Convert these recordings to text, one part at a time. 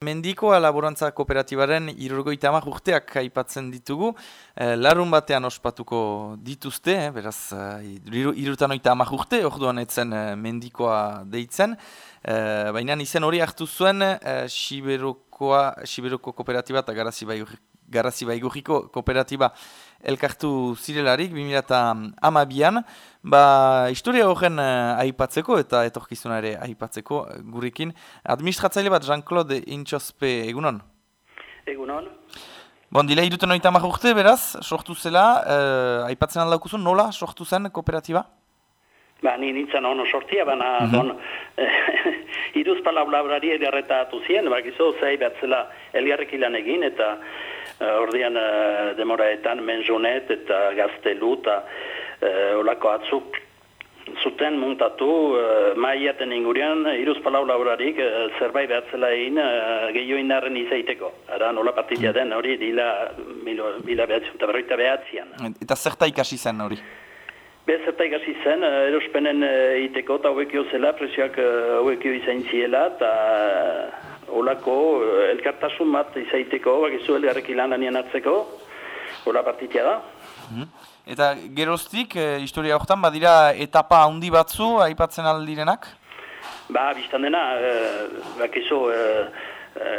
Mendikoa laborantza kooperatibaren irurgoita amak urteak aipatzen ditugu, e, larun batean ospatuko dituzte, eh, beraz, e, irutan oita amak urte, orduan etzen e, mendikoa deitzen, e, baina izen hori hartu zuen e, Siberoko kooperatiba eta Garazi Garrazi Baigurriko kooperatiba elkartu zirelarik, 2008an, ba, historia horren uh, aipatzeko eta etorkizuna ere aipatzeko uh, gurekin. Administratzaile bat Jean-Claude Intxospe, egunon? Egunon. Bon, dila iruten oita urte, beraz, sortu zela, uh, aipatzen aldaukuzun, nola sortu zen kooperatiba? Ba, ni nintzen ono sortia, baina, mm -hmm. bon, iruz palaulabrari eliarretatu zien, bak izo, zei batzela eliarrek ilan egin, eta uh, ordean uh, demoraetan menzonet eta gaztelu eta uh, olako atzuk zuten muntatu uh, maiaten ingurian iruz palaulabrarik uh, zerbait behatzela egin uh, gehioin narren izaiteko. Ara nola partitia den hori dila bila behatzion eta berroita behatzian. Eta zerta ikasi zen hori? Be, zerta ikasi zen, uh, erospenen uh, iteko eta hauekio zela, presioak hauekio uh, izain ziela, eta olako uh, elkartasun bat izaiteko, bakizu elgarrek ilan anien hartzeko, hola partitia da. Mhm. Eta geroztik, historia horretan, badira etapa handi batzu, aipatzen aldirenak? Ba, biztan dena, e, bakizu, e, e,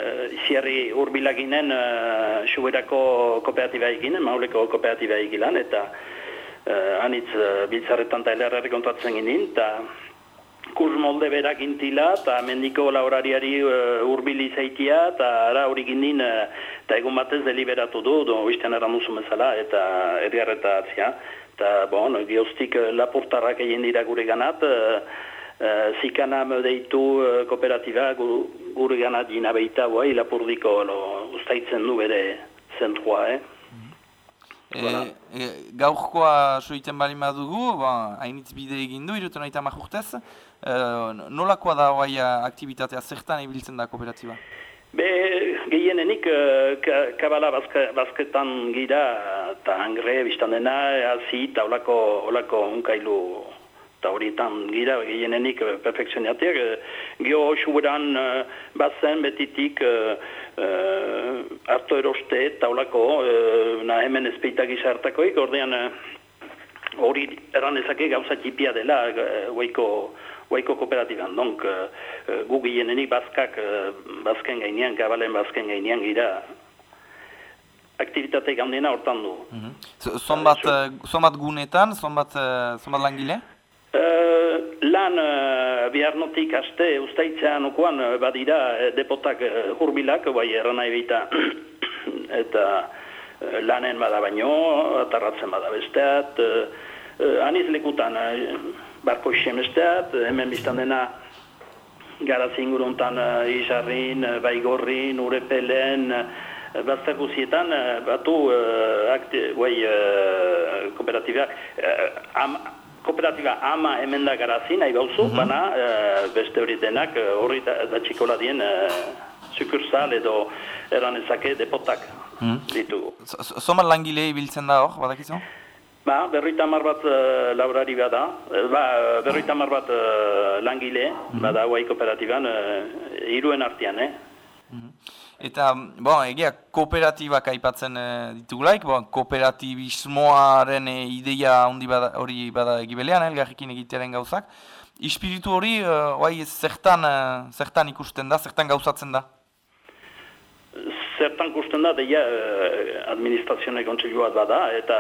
iziarri urbilaginen e, suberako kooperatiba eginen, mauleko kooperatiba egilan, eta e, anitz e, biltzarretan eta elerrari kontratzen ginen, eta kurs molde berak intila, eta mendiko laurariari uh, urbili zaitia, eta ara hori gindin, uh, eta egun batez deliberatu du, do, izten eran musu mezala, eta edgarreta atzia. Eta, bon, geostik uh, lapurtarrak egin dira gure ganat, uh, uh, zikana deitu uh, kooperatiba gure ganat jina behita, bai, lapurdiko, ustaitzen du bere zentrua, eh? E, e, gaurkoa suiten bali madugu, ba, hainitz bide egin du, irutu nahi tamak urtez. E, nolakoa da hoai aktivitatea, zertan ibiltzen da kooperatiba? Be, gehienenik, kabala bazketan gira, eta angre, biztan dena, hazi, eta olako, olako unkailu, eta horietan gira, gehienenik, perfekzioniatek. Gio, suberan, bazen, betitik, uh, harto eroste taulako uh, na hemen ezpeita gisa hartakoik, ordean uh, hori erran ezake gauza txipia dela uh, waiko, waiko kooperatiban. Donk, uh, gu gienenik bazkak, uh, bazken gainean, gabalen bazken gainean gira aktivitate gaunena hortan du. Mm -hmm. Zonbat gunetan, zonbat, zonbat langile? Lan uh, biharnotik aste ustaitzean okuan uh, badira uh, depotak hurbilak, bai erran nahi eta lanen bada baino, atarratzen bada besteat, aniz lekutan barko besteat, hemen biztan dena garaz inguruntan izarrin, baigorrin, urepelen, Bazter guzietan, batu, uh, akte, guai, uh, kooperatibak, uh, kooperatiba ama hemen da garazi nahi bauzu, mm baina e, beste hori denak e, horri da, da txikola dien e, sukursal edo eran ezake depotak mm ditugu. Zomar langile ibiltzen da hor, badakizu? Ba, berroita mar bat uh, laborari bada, ba, berroita mar bat langile, mm -hmm. bada huai kooperatiban, uh, iruen artian, eh? Eta, bon, egia, kooperatibak aipatzen e, ditugulaik, bon, kooperatibismoaren e, ideia hori bada, bada egibelean, elgarrikin egitearen gauzak. Ispiritu hori, e, zertan, e, zertan ikusten da, zertan gauzatzen da? Zertan ikusten da, deia, administrazionek kontsilua bada, eta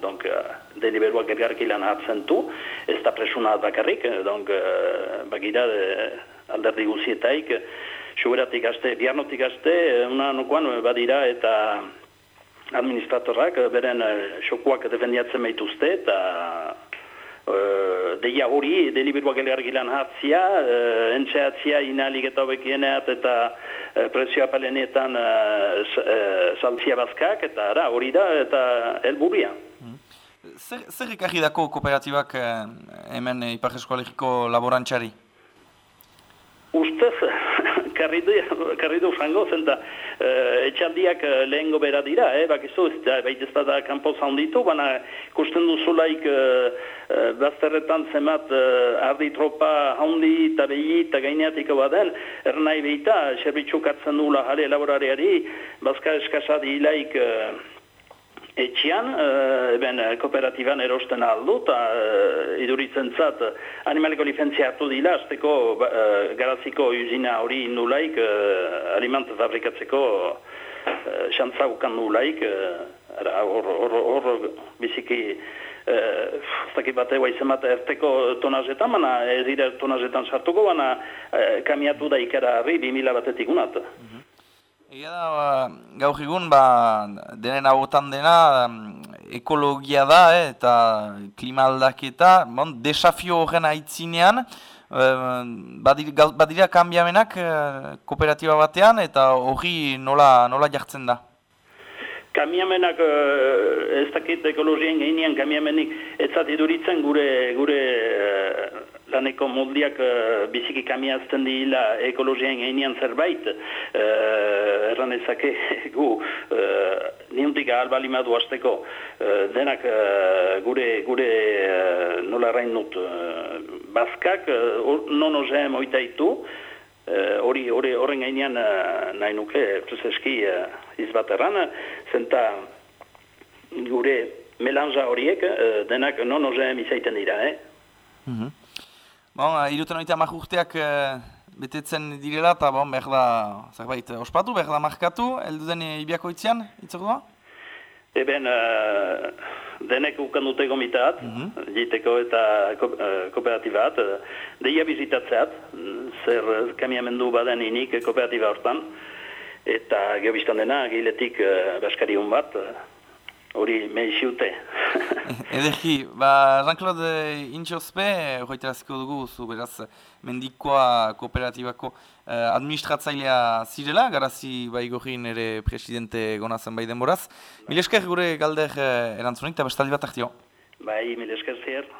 donc, deliberuak elgarrikilan hartzen du, ez da presuna bakarrik, donc, bagira, alderdi guzietaik, soberatik aste, biarnotik aste, una nukoan badira eta administratorrak beren xokuak defendiatzen behituzte eta uh, deia hori, deliberuak elgargilan hartzia, uh, entxeatzia inalik eta hobekieneat eta uh, presioa palenetan uh, saltzia bazkak eta ara, hori da eta helburia. Zer, zer ekarri dako kooperatibak hemen Ipar Eskoalegiko laborantxari? Ustez, karri du frango zen da etxaldiak lehengo bera dira, eh, bakizu, ez da, baita ez da kanpo zaunditu, baina ikusten duzulaik bazterretan zemat ardi tropa haundi eta behi eta gaineatiko baden, ernai behita, serbitxuk hartzen duela jale laborariari, bazka eskasa dilaik etxian, uh, eben kooperatiban erosten aldu, eta uh, iduritzen zat, animaliko licentzia hartu dila, azteko uh, garaziko uzina hori nulaik, uh, aliment fabrikatzeko uh, xantza ukan nulaik, hor uh, biziki, ez bate guai zemat erteko tonazetan, baina ez dira tonazetan sartuko, baina uh, kamiatu da ikera harri 2000 batetik unat. Mhm. Ega da, ba, gaur egun, ba, denen agotan dena, ekologia da, eh, eta klima aldaketa, bon, desafio horren aitzinean, eh, badira, badira kanbiamenak eh, kooperatiba batean, eta hori nola, nola jartzen da? Kamiamenak, eh, ez dakit ekologien gehinian kamiamenik, ez iduritzen gure, gure laneko moldiak uh, biziki kamiazten dila ekologien gainean zerbait, uh, erran ezake gu uh, niuntik albalimadu azteko uh, denak uh, gure, gure uh, nola rain nut uh, bazkak uh, non ozeen oitaitu, hori uh, horren gainean uh, nahi nuke prezeski uh, izbat erran, zenta gure melanza horiek uh, denak non ozeen izaiten dira, eh? Mm Bon, uh, iruten oita urteak uh, betetzen direla eta bon, behar da, zerbait, ospatu, behar da markatu, heldu den ibiako itzian, itzok doa? Eben, uh, denek ukan dute gomitat, mm jiteko eta ko, uh, kooperatibat, uh, deia bizitatzeat, zer kamiamendu baden inik kooperatiba hortan, eta geobistan dena, giletik uh, baskariun bat, hori uh, mehiziute. Ederki, ba, Jean-Claude Intxospe, hoiteraziko dugu, zu beraz, mendikoa kooperatibako eh, administratzailea zirela, garazi bai gorin ere presidente gonazen bai denboraz. Milesker gure galder eh, erantzunik, eta bestaldi bat ahtio. Bai, milesker zier.